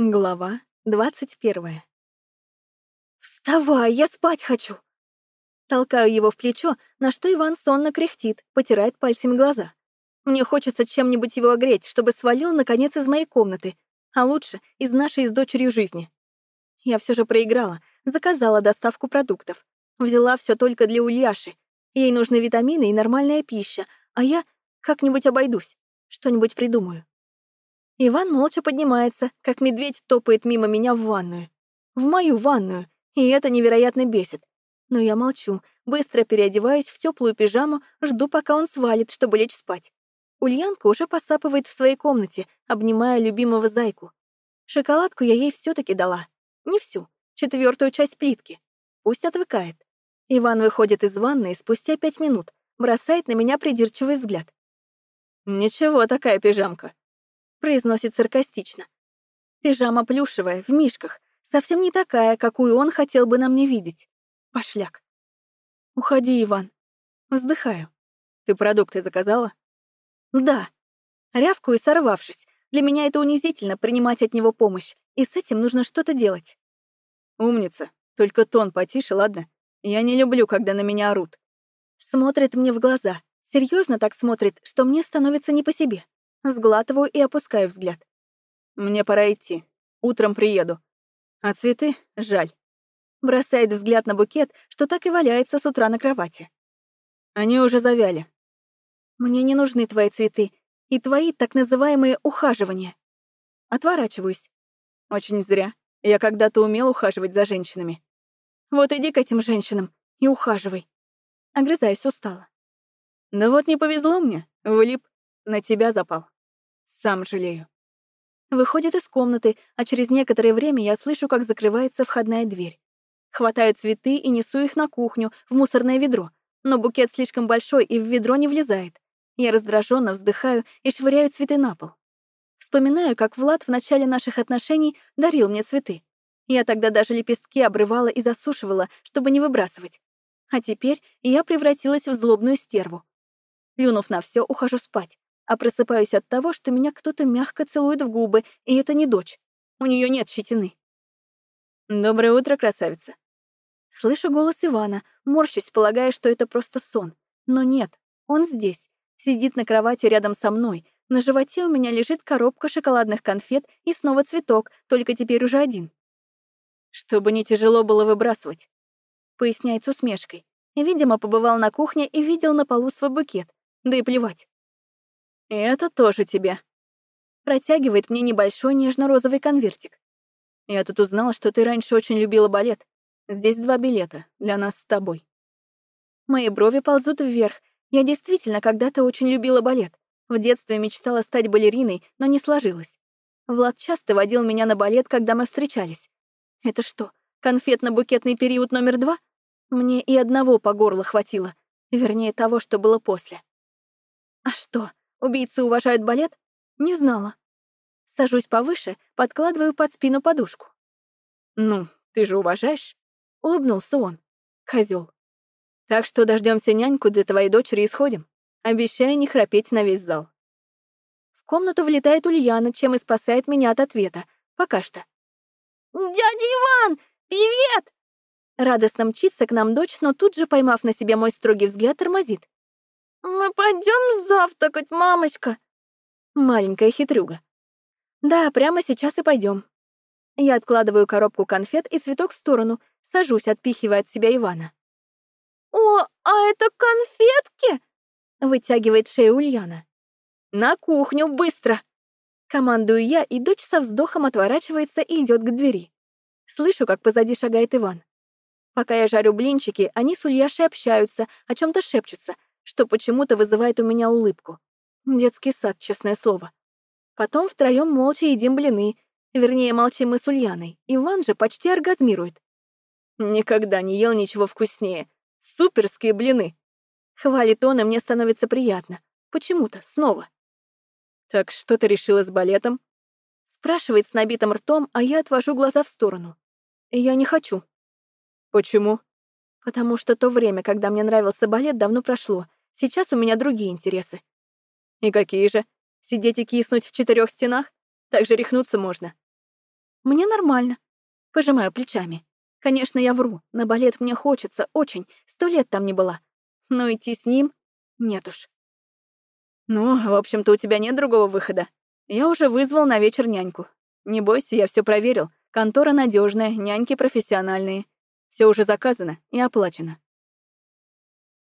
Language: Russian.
Глава двадцать первая. «Вставай, я спать хочу!» Толкаю его в плечо, на что Иван сонно кряхтит, потирает пальцами глаза. Мне хочется чем-нибудь его огреть, чтобы свалил, наконец, из моей комнаты, а лучше из нашей с дочерью жизни. Я все же проиграла, заказала доставку продуктов. Взяла все только для Ульяши. Ей нужны витамины и нормальная пища, а я как-нибудь обойдусь, что-нибудь придумаю. Иван молча поднимается, как медведь топает мимо меня в ванную. В мою ванную, и это невероятно бесит. Но я молчу, быстро переодеваюсь в теплую пижаму, жду, пока он свалит, чтобы лечь спать. Ульянка уже посапывает в своей комнате, обнимая любимого зайку. Шоколадку я ей все таки дала. Не всю, четвертую часть плитки. Пусть отвыкает. Иван выходит из ванной спустя пять минут, бросает на меня придирчивый взгляд. «Ничего такая пижамка», произносит саркастично. Пижама плюшевая, в мишках, совсем не такая, какую он хотел бы на мне видеть. Пошляк. Уходи, Иван. Вздыхаю. Ты продукты заказала? Да. Рявкую, сорвавшись. Для меня это унизительно принимать от него помощь, и с этим нужно что-то делать. Умница. Только тон потише, ладно? Я не люблю, когда на меня орут. Смотрит мне в глаза. Серьезно так смотрит, что мне становится не по себе. Сглатываю и опускаю взгляд. Мне пора идти. Утром приеду. А цветы — жаль. Бросает взгляд на букет, что так и валяется с утра на кровати. Они уже завяли. Мне не нужны твои цветы и твои так называемые ухаживания. Отворачиваюсь. Очень зря. Я когда-то умел ухаживать за женщинами. Вот иди к этим женщинам и ухаживай. Огрызаюсь устало. Да вот не повезло мне, влип. На тебя запал. Сам жалею. Выходит из комнаты, а через некоторое время я слышу, как закрывается входная дверь. Хватаю цветы и несу их на кухню, в мусорное ведро, но букет слишком большой и в ведро не влезает. Я раздраженно вздыхаю и швыряю цветы на пол. Вспоминаю, как Влад в начале наших отношений дарил мне цветы. Я тогда даже лепестки обрывала и засушивала, чтобы не выбрасывать. А теперь я превратилась в злобную стерву. Плюнув на все, ухожу спать а просыпаюсь от того, что меня кто-то мягко целует в губы, и это не дочь. У нее нет щетины. «Доброе утро, красавица!» Слышу голос Ивана, морщусь, полагая, что это просто сон. Но нет, он здесь, сидит на кровати рядом со мной. На животе у меня лежит коробка шоколадных конфет и снова цветок, только теперь уже один. «Чтобы не тяжело было выбрасывать», — поясняет с усмешкой. Видимо, побывал на кухне и видел на полу свой букет. Да и плевать. Это тоже тебе. Протягивает мне небольшой нежно-розовый конвертик. Я тут узнала, что ты раньше очень любила балет. Здесь два билета для нас с тобой. Мои брови ползут вверх. Я действительно когда-то очень любила балет. В детстве мечтала стать балериной, но не сложилось. Влад часто водил меня на балет, когда мы встречались. Это что, конфетно-букетный период номер два? Мне и одного по горло хватило. Вернее, того, что было после. А что, Убийцы уважают балет? Не знала. Сажусь повыше, подкладываю под спину подушку. «Ну, ты же уважаешь?» — улыбнулся он. Козел. «Так что дождемся няньку для твоей дочери и сходим. Обещаю не храпеть на весь зал». В комнату влетает Ульяна, чем и спасает меня от ответа. Пока что. «Дядя Иван! Привет!» Радостно мчится к нам дочь, но тут же, поймав на себе мой строгий взгляд, тормозит. «Мы пойдем завтракать, мамочка?» Маленькая хитрюга. «Да, прямо сейчас и пойдем. Я откладываю коробку конфет и цветок в сторону, сажусь, отпихивая от себя Ивана. «О, а это конфетки?» — вытягивает шею Ульяна. «На кухню, быстро!» Командую я, и дочь со вздохом отворачивается и идет к двери. Слышу, как позади шагает Иван. Пока я жарю блинчики, они с Ульяшей общаются, о чем то шепчутся, что почему-то вызывает у меня улыбку. Детский сад, честное слово. Потом втроем молча едим блины. Вернее, молчим мы с Ульяной. Иван же почти оргазмирует. Никогда не ел ничего вкуснее. Суперские блины. Хвалит он, и мне становится приятно. Почему-то, снова. «Так что ты решила с балетом?» Спрашивает с набитым ртом, а я отвожу глаза в сторону. Я не хочу. «Почему?» «Потому что то время, когда мне нравился балет, давно прошло, Сейчас у меня другие интересы. И какие же? Сидеть и киснуть в четырех стенах? Так же рехнуться можно. Мне нормально. Пожимаю плечами. Конечно, я вру. На балет мне хочется очень. Сто лет там не была. Но идти с ним? Нет уж. Ну, в общем-то, у тебя нет другого выхода. Я уже вызвал на вечер няньку. Не бойся, я все проверил. Контора надежная, няньки профессиональные. Все уже заказано и оплачено.